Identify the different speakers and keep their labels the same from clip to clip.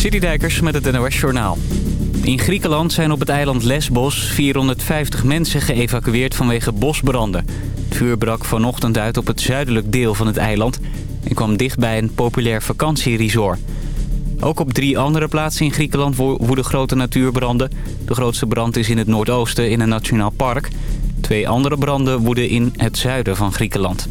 Speaker 1: Citydijkers met het NOS Journaal. In Griekenland zijn op het eiland Lesbos 450 mensen geëvacueerd vanwege bosbranden. Het vuur brak vanochtend uit op het zuidelijk deel van het eiland... en kwam dicht bij een populair vakantieresort. Ook op drie andere plaatsen in Griekenland woeden grote natuurbranden. De grootste brand is in het noordoosten in een nationaal park. Twee andere branden woeden in het zuiden van Griekenland.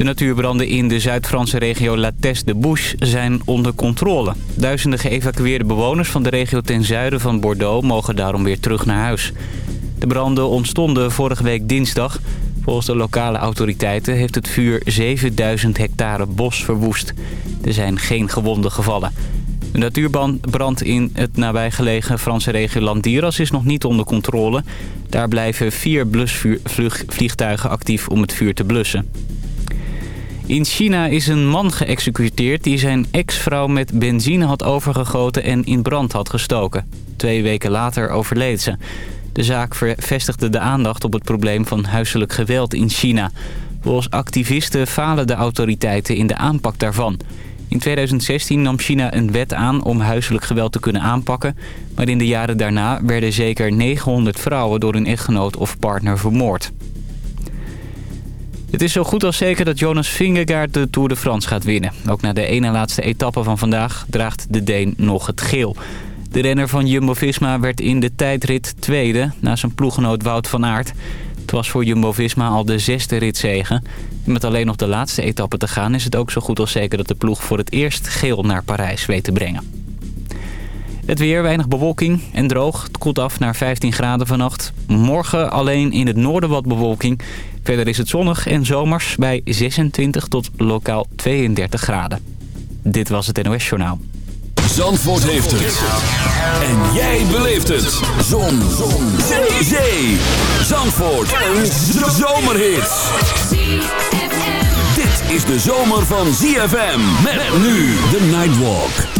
Speaker 1: De natuurbranden in de Zuid-Franse regio La Teste de Bouche zijn onder controle. Duizenden geëvacueerde bewoners van de regio ten zuiden van Bordeaux mogen daarom weer terug naar huis. De branden ontstonden vorige week dinsdag. Volgens de lokale autoriteiten heeft het vuur 7000 hectare bos verwoest. Er zijn geen gewonden gevallen. De natuurbrand in het nabijgelegen Franse regio Landiras is nog niet onder controle. Daar blijven vier blusvliegtuigen actief om het vuur te blussen. In China is een man geëxecuteerd die zijn ex-vrouw met benzine had overgegoten en in brand had gestoken. Twee weken later overleed ze. De zaak vestigde de aandacht op het probleem van huiselijk geweld in China. Volgens activisten falen de autoriteiten in de aanpak daarvan. In 2016 nam China een wet aan om huiselijk geweld te kunnen aanpakken... maar in de jaren daarna werden zeker 900 vrouwen door hun echtgenoot of partner vermoord. Het is zo goed als zeker dat Jonas Vingegaard de Tour de France gaat winnen. Ook na de ene laatste etappe van vandaag draagt de Deen nog het geel. De renner van Jumbo-Visma werd in de tijdrit tweede... na zijn ploeggenoot Wout van Aert. Het was voor Jumbo-Visma al de zesde ritzegen. met alleen nog de laatste etappe te gaan... is het ook zo goed als zeker dat de ploeg voor het eerst geel naar Parijs weet te brengen. Het weer, weinig bewolking en droog. Het koelt af naar 15 graden vannacht. Morgen alleen in het noorden wat bewolking. Verder is het zonnig en zomers bij 26 tot lokaal 32 graden. Dit was het NOS Journaal.
Speaker 2: Zandvoort heeft het. En jij beleeft het. Zon. Zon. Zee. Zee. Zandvoort. Een zomerhit. Dit is de zomer van ZFM. Met nu de Nightwalk.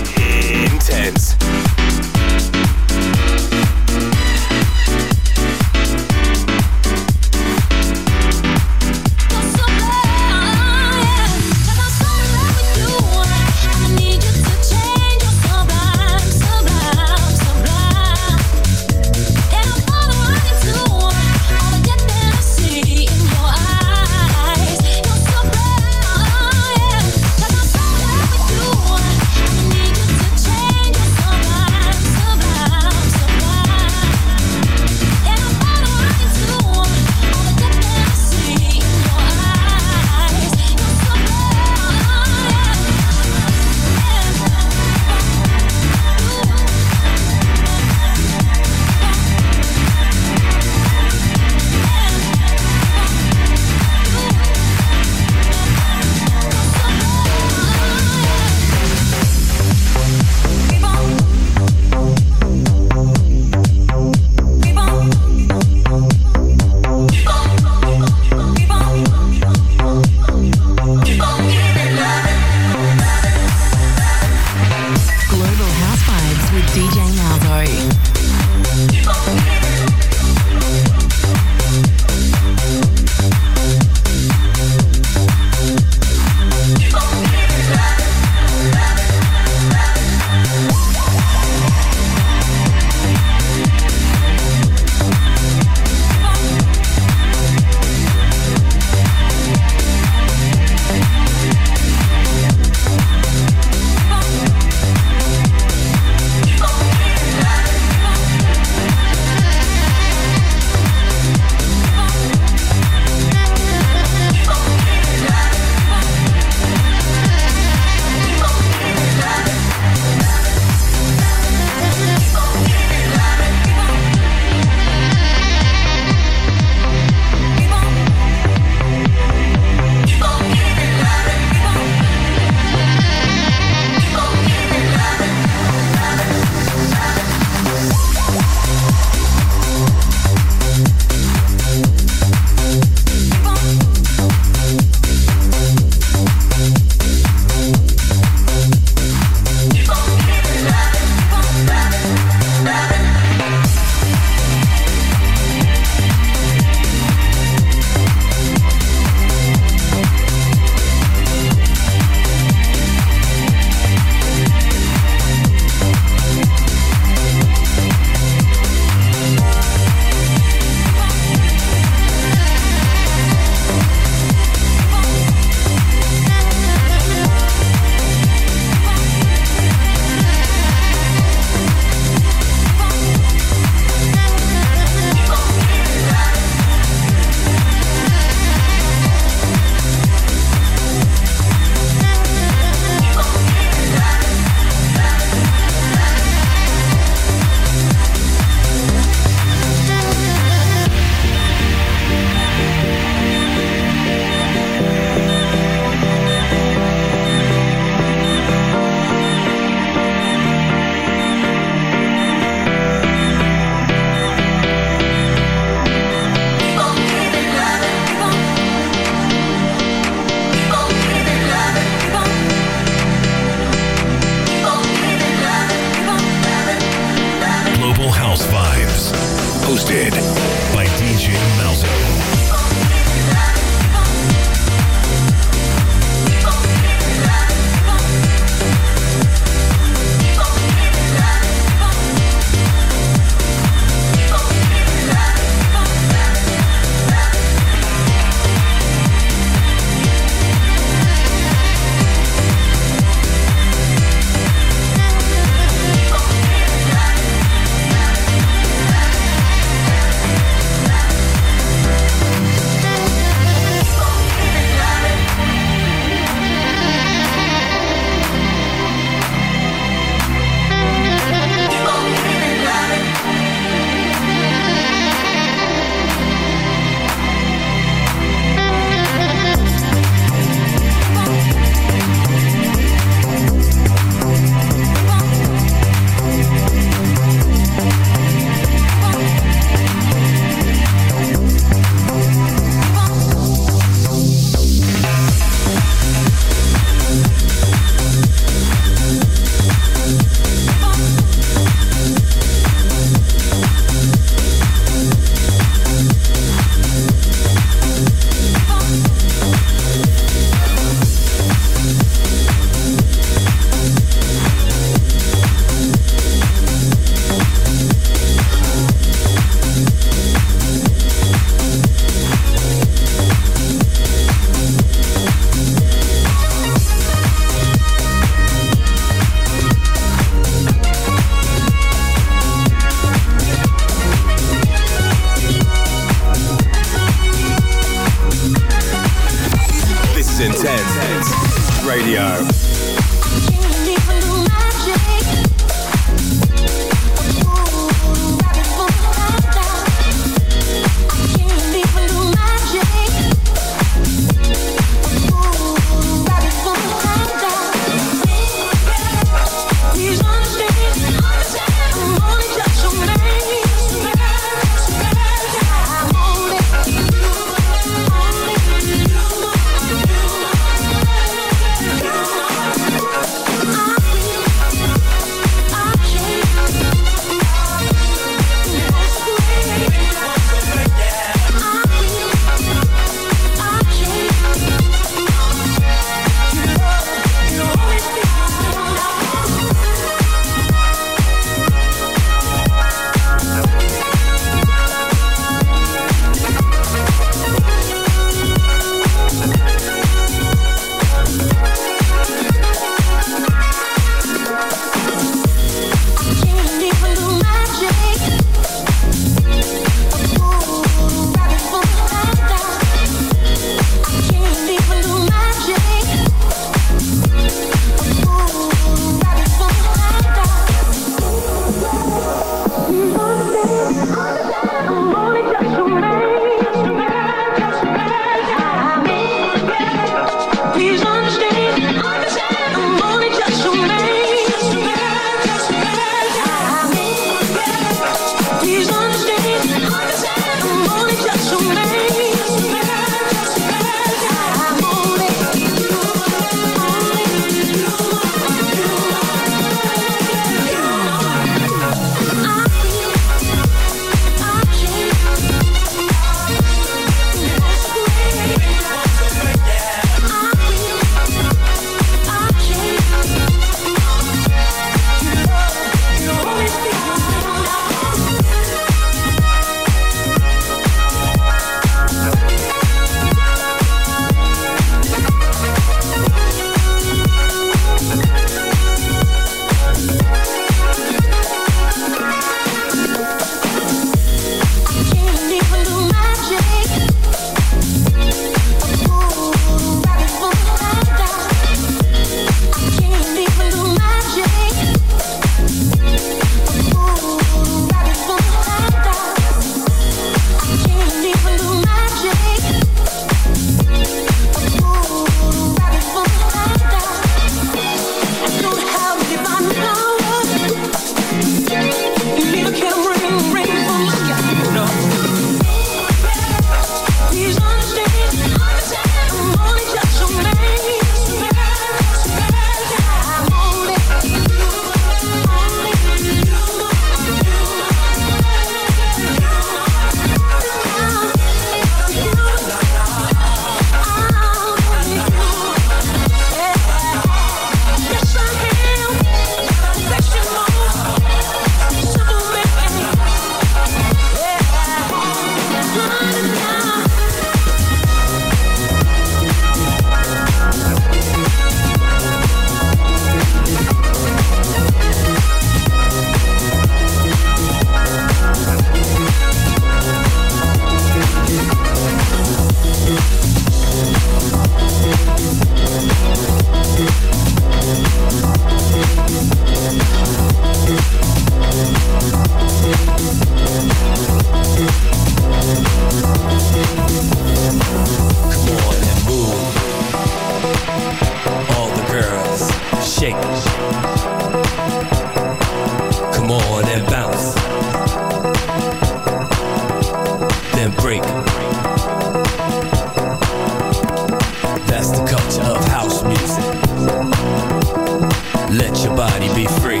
Speaker 3: Let your body be free.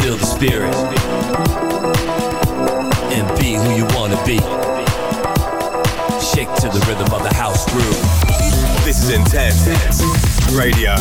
Speaker 3: Feel the spirit. And be who you wanna be. Shake to the rhythm of the house groove.
Speaker 4: This is intense. Radio.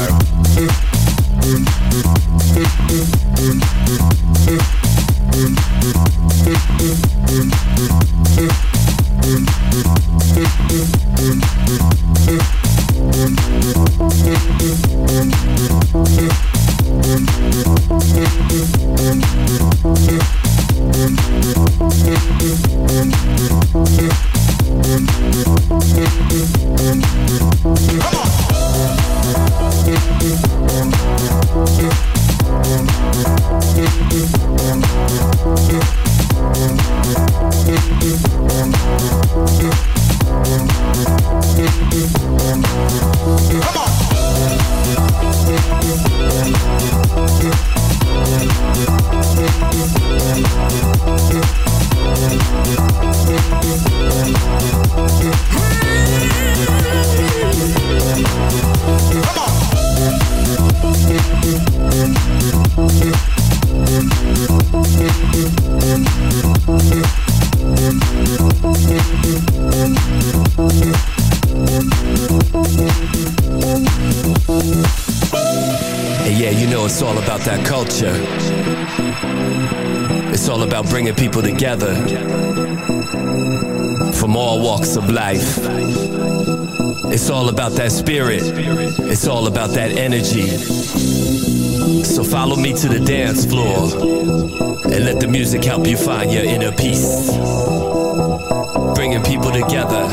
Speaker 3: Bringing people together.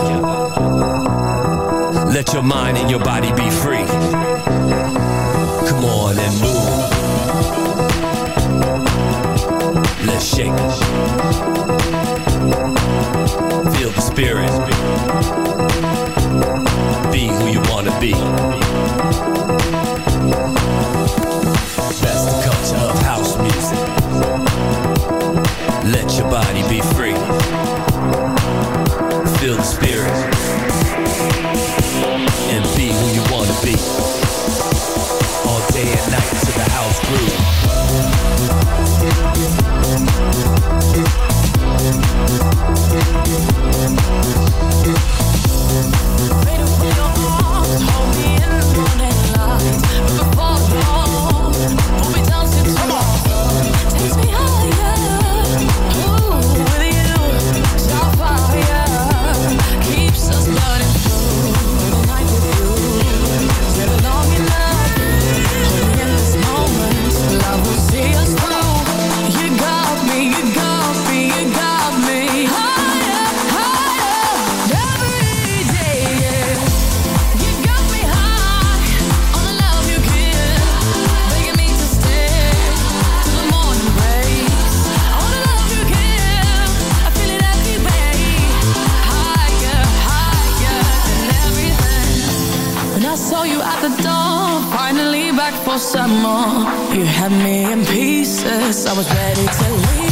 Speaker 3: Let your mind and your body be free. Come on and move. Let's shake. Feel the spirit. Be who you wanna be. Let your body be free. Feel the spirit. You
Speaker 5: had me in pieces. I was ready to leave.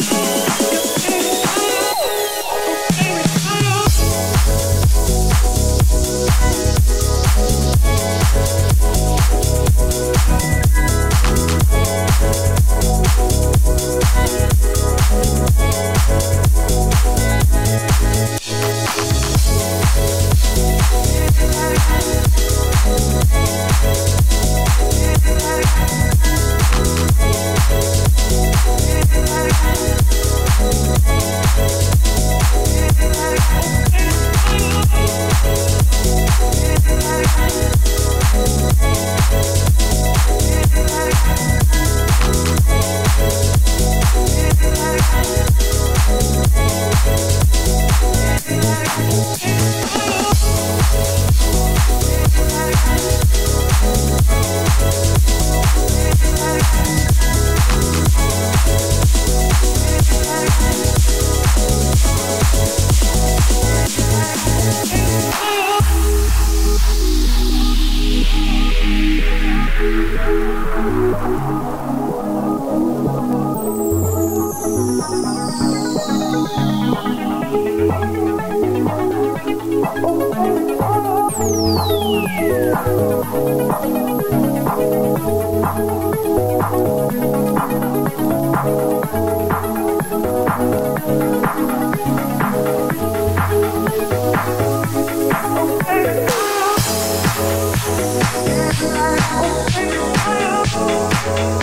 Speaker 5: Oh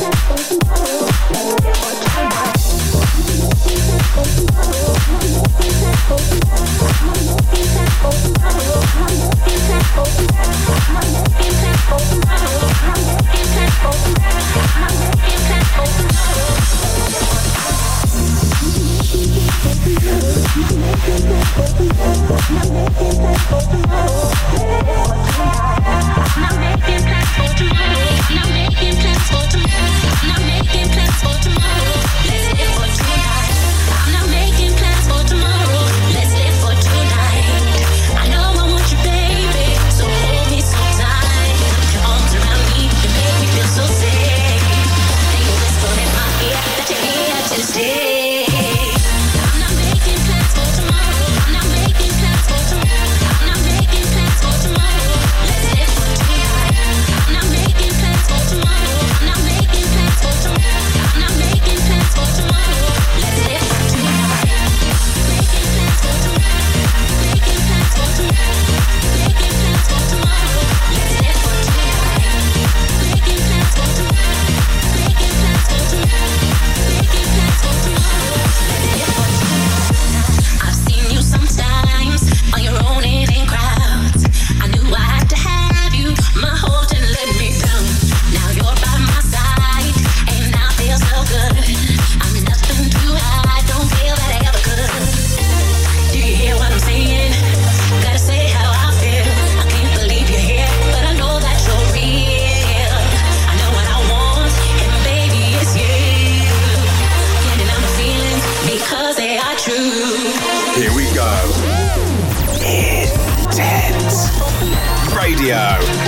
Speaker 5: Thank
Speaker 4: you. Radio.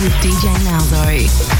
Speaker 5: With DJ Malzo.